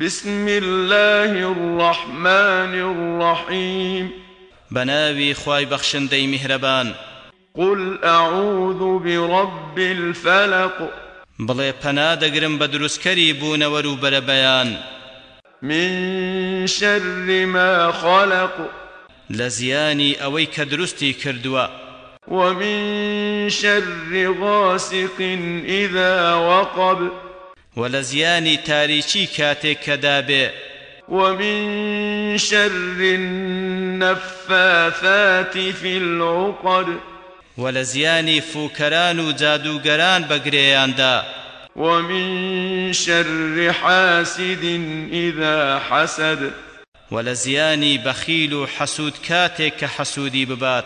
بسم الله الرحمن الرحيم بناوي خواي بخشندي مهربان قل أعوذ برب الفلق بڵێ پەنا دەگرم بە دروستکەری بوونەوە و بەرەبەیان من شر ما خلق ئەوەی کە دروستی کردووە ومن شر غاسق إذا وقب ولزياني تاريشي كاتك كدابي. ومن شر النفاثات في العقد. ولزياني فوكران جادوگران بگريان دا ومن شر حاسد إذا حسد. ولزياني بخيل حسود كاتك حسودي ببات.